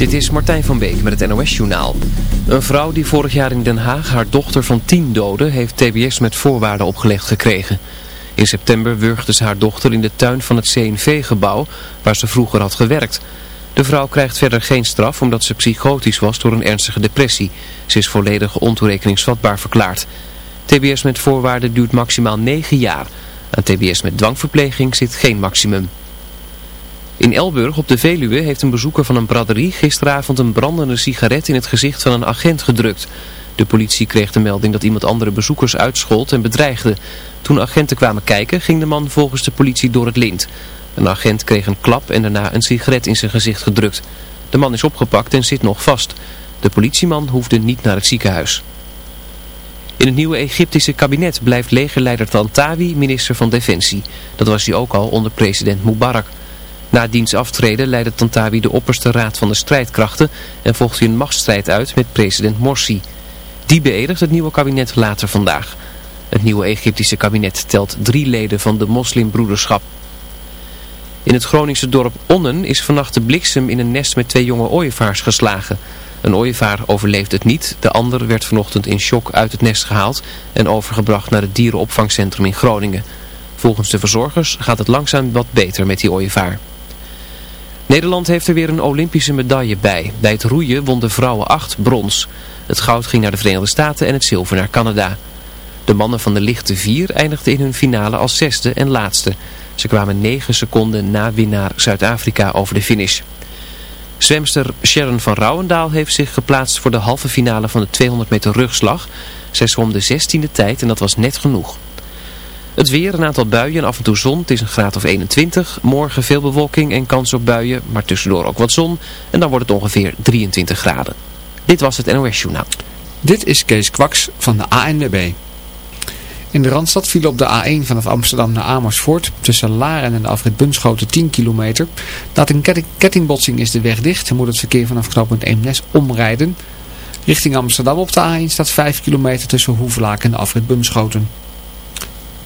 Dit is Martijn van Beek met het NOS-journaal. Een vrouw die vorig jaar in Den Haag haar dochter van 10 doodde... heeft TBS met voorwaarden opgelegd gekregen. In september wurgde ze haar dochter in de tuin van het CNV-gebouw... waar ze vroeger had gewerkt. De vrouw krijgt verder geen straf omdat ze psychotisch was door een ernstige depressie. Ze is volledig ontoerekeningsvatbaar verklaard. TBS met voorwaarden duurt maximaal 9 jaar. Aan TBS met dwangverpleging zit geen maximum. In Elburg op de Veluwe heeft een bezoeker van een braderie gisteravond een brandende sigaret in het gezicht van een agent gedrukt. De politie kreeg de melding dat iemand andere bezoekers uitschold en bedreigde. Toen agenten kwamen kijken ging de man volgens de politie door het lint. Een agent kreeg een klap en daarna een sigaret in zijn gezicht gedrukt. De man is opgepakt en zit nog vast. De politieman hoefde niet naar het ziekenhuis. In het nieuwe Egyptische kabinet blijft legerleider Tantawi minister van Defensie. Dat was hij ook al onder president Mubarak. Na diens aftreden leidde Tantawi de opperste raad van de strijdkrachten en volgt hij een machtsstrijd uit met president Morsi. Die beëdigt het nieuwe kabinet later vandaag. Het nieuwe Egyptische kabinet telt drie leden van de moslimbroederschap. In het Groningse dorp Onnen is vannacht de bliksem in een nest met twee jonge ooievaars geslagen. Een ooievaar overleefde het niet, de ander werd vanochtend in shock uit het nest gehaald en overgebracht naar het dierenopvangcentrum in Groningen. Volgens de verzorgers gaat het langzaam wat beter met die ooievaar. Nederland heeft er weer een Olympische medaille bij. Bij het roeien won de vrouwen 8 brons. Het goud ging naar de Verenigde Staten en het zilver naar Canada. De mannen van de lichte vier eindigden in hun finale als zesde en laatste. Ze kwamen 9 seconden na winnaar Zuid-Afrika over de finish. Zwemster Sharon van Rouwendaal heeft zich geplaatst voor de halve finale van de 200 meter rugslag. Zij zwom de 16e tijd en dat was net genoeg. Het weer, een aantal buien en af en toe zon. Het is een graad of 21. Morgen veel bewolking en kans op buien, maar tussendoor ook wat zon. En dan wordt het ongeveer 23 graden. Dit was het NOS Journaal. Dit is Kees Kwaks van de ANWB. In de Randstad viel op de A1 vanaf Amsterdam naar Amersfoort tussen Laren en de afrit Bunschoten 10 kilometer. Na een kettingbotsing is de weg dicht en moet het verkeer vanaf knooppunt Eemnes omrijden. Richting Amsterdam op de A1 staat 5 kilometer tussen Hoevelaak en de afrit Bunschoten.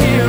hear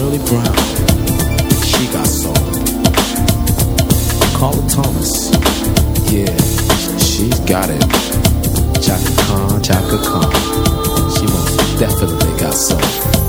Shirley Brown, she got soul. Carla Thomas, yeah, she's got it. Chaka Khan, Chaka Khan, she most definitely got some.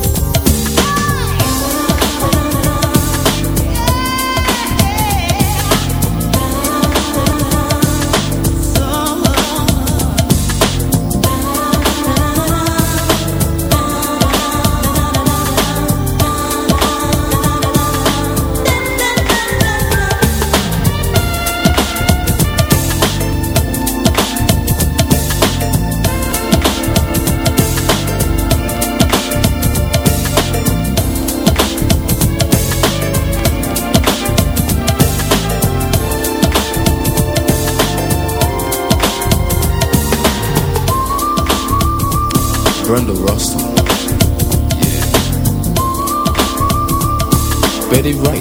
Brenda Russell. Yeah. Betty Wright.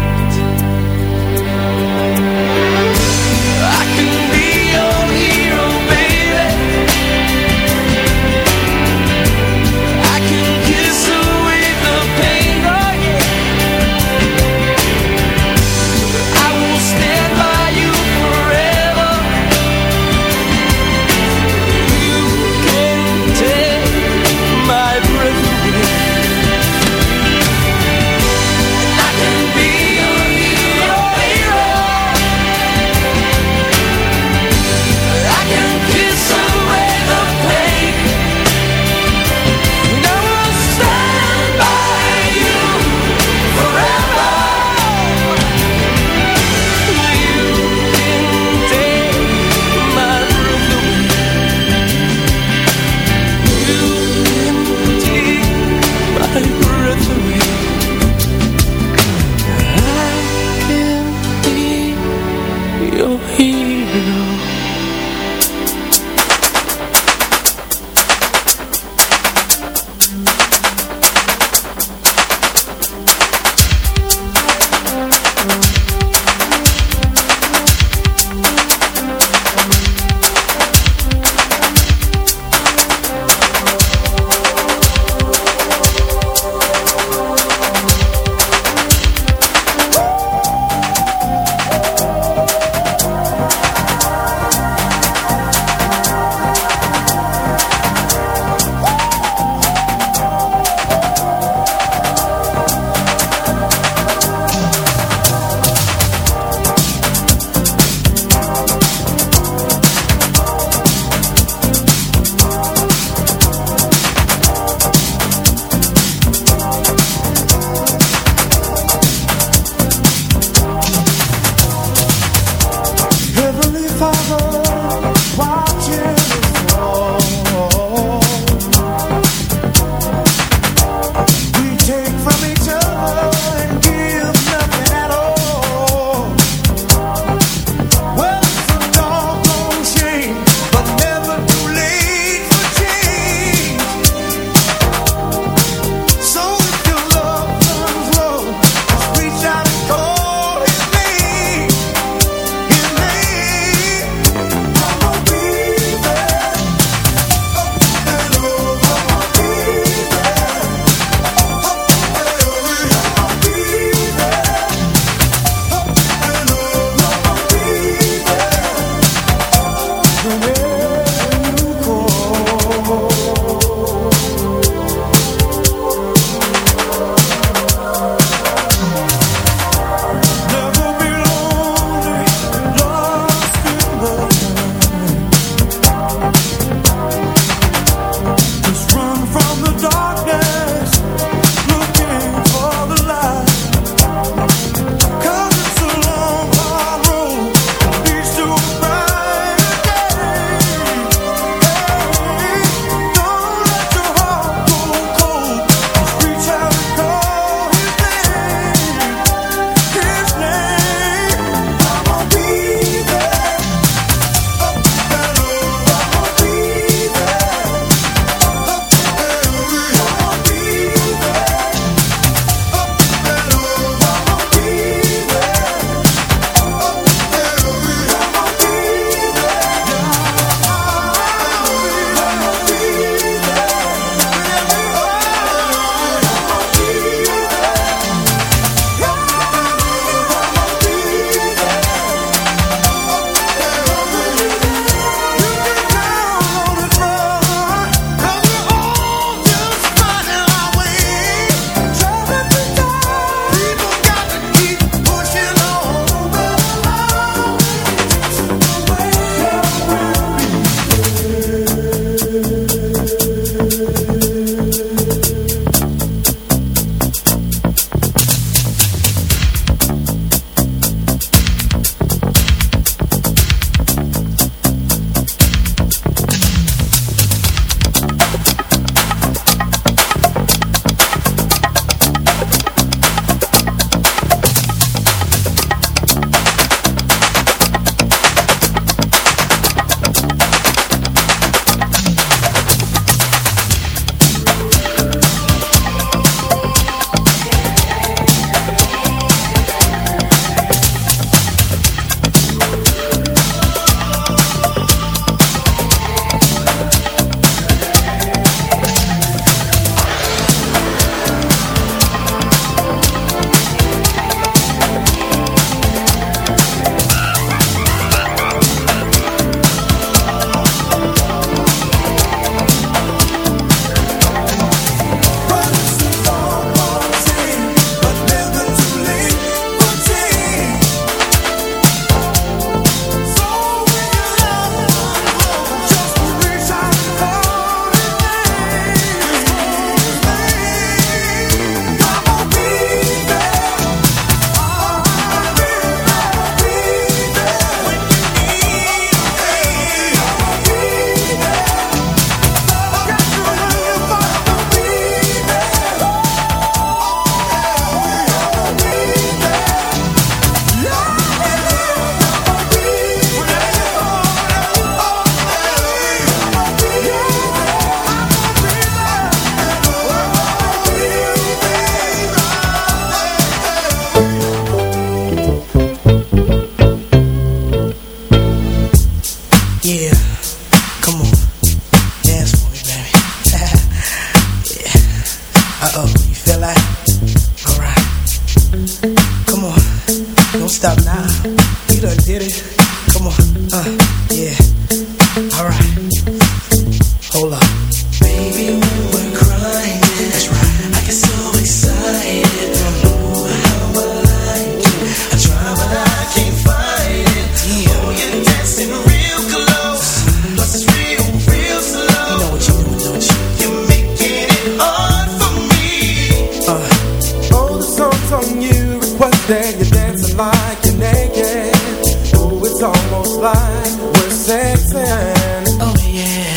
dancing. Oh yeah.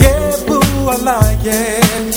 Yeah, boo, I like it.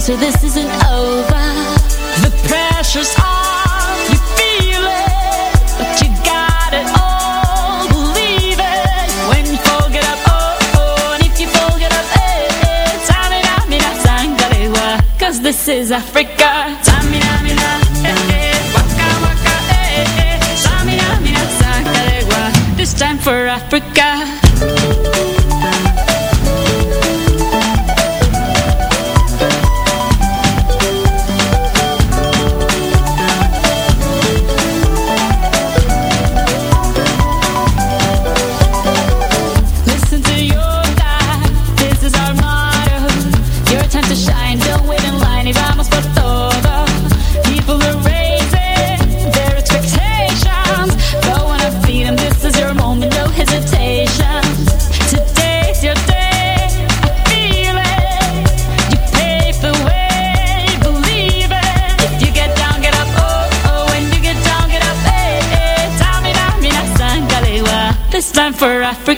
so this isn't over. The pressure's on, you feel it, but you got it all. Believe it when you fold it up, oh, oh, and if you fold it up, eh, eh, cause this is Africa. Tamina, mina, waka, waka, eh, eh, eh, eh this time for Africa. for Africa.